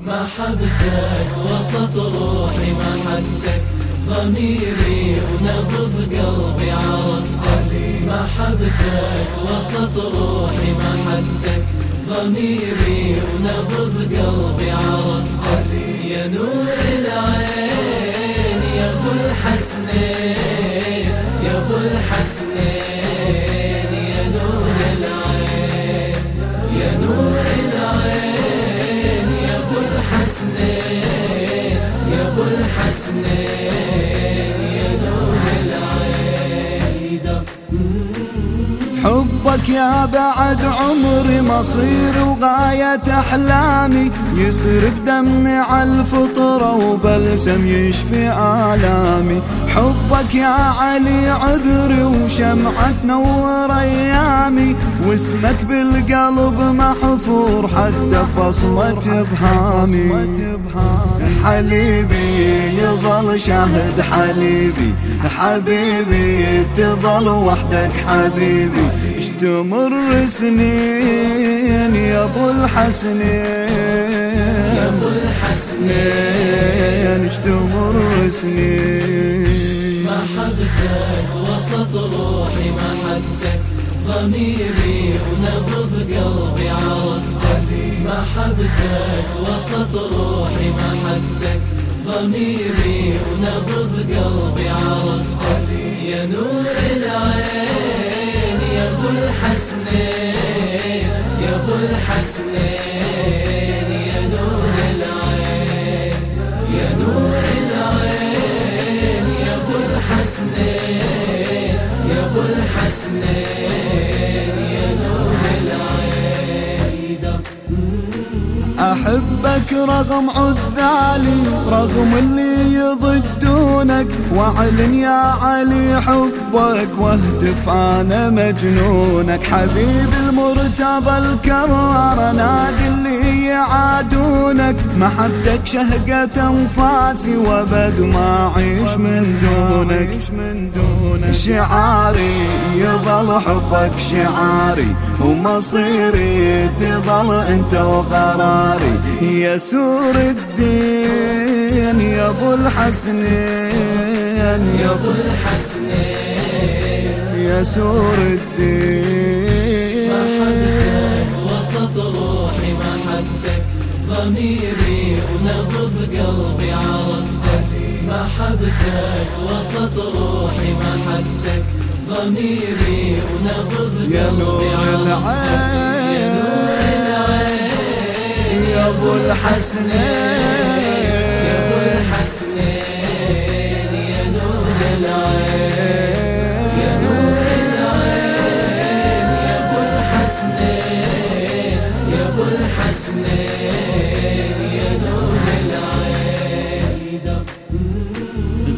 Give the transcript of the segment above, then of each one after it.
محبتك وسط روحي محبتك ضميري ونبض قلبي عرفتك. محبتك وسط روحي محبتك ضميري ونبض قلبي عرفتك. يا نور العين يا ابو الحسنين يا ابو الحسنين. حبك يا بعد عمري مصير وغاية أحلامي. يسرق دمي على الفطرة وبلسم يشفي آلامي. حبك يا علي عذري وشمعة تنور أيامي. واسمك بالقلب محفور حتى بصمة بهامي حليبي يظل شاهد حليبي. حبيبي تظل وحدك حبيبي. اش تمر سنين يا أبو الحسنين. يا ابو الحسنين. اش تمر سنين محبتك وسط روحي محبتك ضميري ونبض قلبي عرفتك محبتك وسط روحي محبتك. ضميري ونبض قلبي عرفتك يا نور العين يا ابو الحسنين يا ابو الحسنين. أحبك رغم عذالي رغم اللي يضدونك. واعلن يا علي حبك واهتف أنا مجنونك. حبيب المرتضى الكرار نادي اللي يعادونك. محبتك شهقة أنفاسي وأبد ما أعيش من دونك. شعاري يظل حبك شعاري ومصيري تظل أنت وقراري. يا سور الدين يا أبو الحسنين. يا ابو الحسنين يا سور الدين. محبتك وسط روحي محبتك ضميري ونبض قلبي عرفتك. محبتك وسط روحي محبتك ضميري ونبض يا قلبي نور عرفتك. العين. يا نور العين يا ابو الحسنين يا نور العين.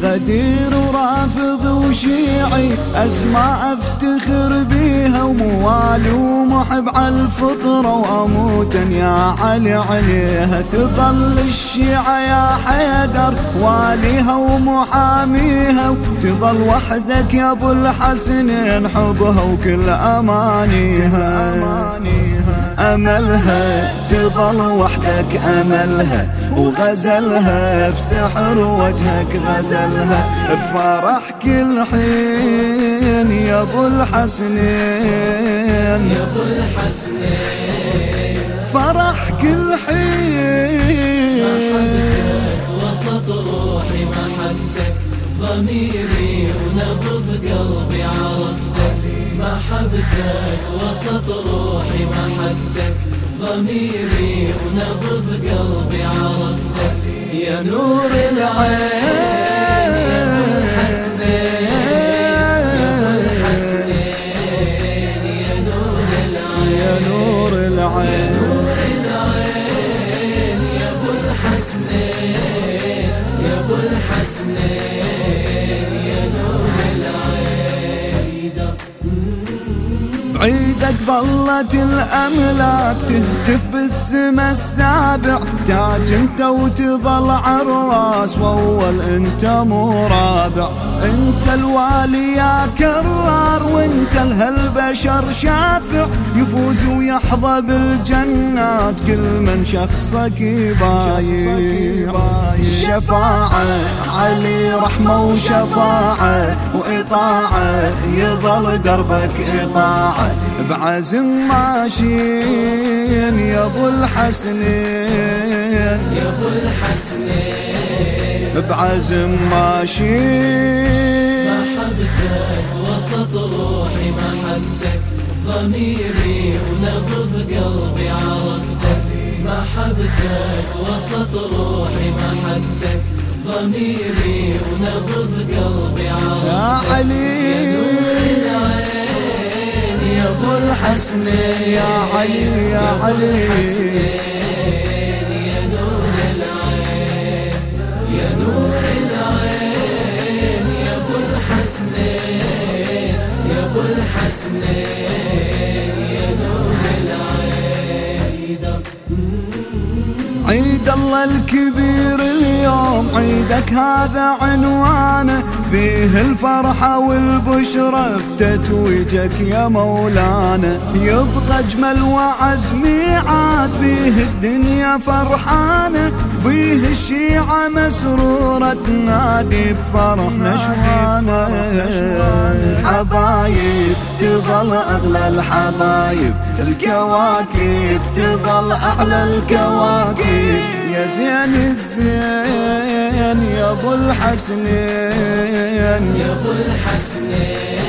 غدير ورافض وشيعي أسماء أفتخر بيها وموالي ومحب على الفطرة وأموت يا علي عليها تظل الشيعة يا حيدر واليها ومحاميها. وتظل وحدك يا أبو الحسنين حبها وكل أمانيها. أملها تظل وحدك أملها وغزلها بسحر وجهك غزلها بفرح كل حين يا ابو الحسنين. يا ابو الحسنين. فرح كل حين. محبتك وسط روحي محبتك ضميري ونبض قلبي عرفتك محبتك وسط روحي محبتك ضميري ونبض قلبي عرفتك يا نور العين. عين بعيدك ظلت الأملاك تهتف بالسما السابع. تاج انت وتظل عالراس وأول انت مو رابع. انت الوالي يا كرار وانت الهلبة البشر شافع. يفوز ويحظى بالجنات كل من شخصك يبايع الشفاعة علي رحمة وشفاعة. وإطاعة يظل دربك إطاعة. بعزم ماشين يا أبو الحسنين. يا أبو الحسنين. بعزم ماشين محبتك وسط روحي محبتك ضميري ونبض قلبي عرفتك. محبتك وسط روحي محبتك ضميري ونبض قلبي يا عرفتك. علي. يا ابو الحسنين يا علي يا علي. عيد الله الكبير اليوم عيدك هذا عنوانه فيه الفرحة والبشرة بتتويجك يا مولانا. يبقى أجمل وعز ميعاد بيه الدنيا فرحانة بيه الشيعة مسرورة تنادي بفرح نشوانة حبايب تظل أغلى الحبايب الكواكب تظل أعلى الكواكب. يا زين الزين يا أبو الحسنين. يا أبو الحسنين.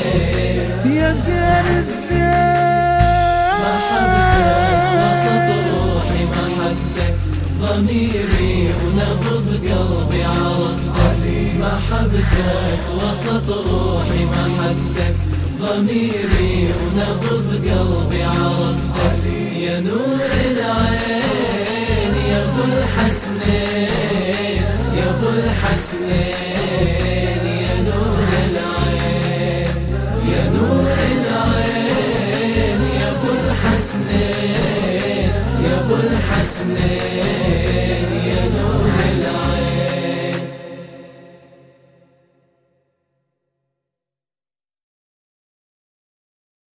يا زين محبتك وسط الزين روحي محبتك ضميري ونبض قلبي عرفتك محبتك وسط روحي ضميري ونبض قلبي عرفتك يا نور العين يا ابو الحسنين يا ابو الحسنين يا نور العين يا نور العين يا ابو الحسنين يا ابو الحسنين.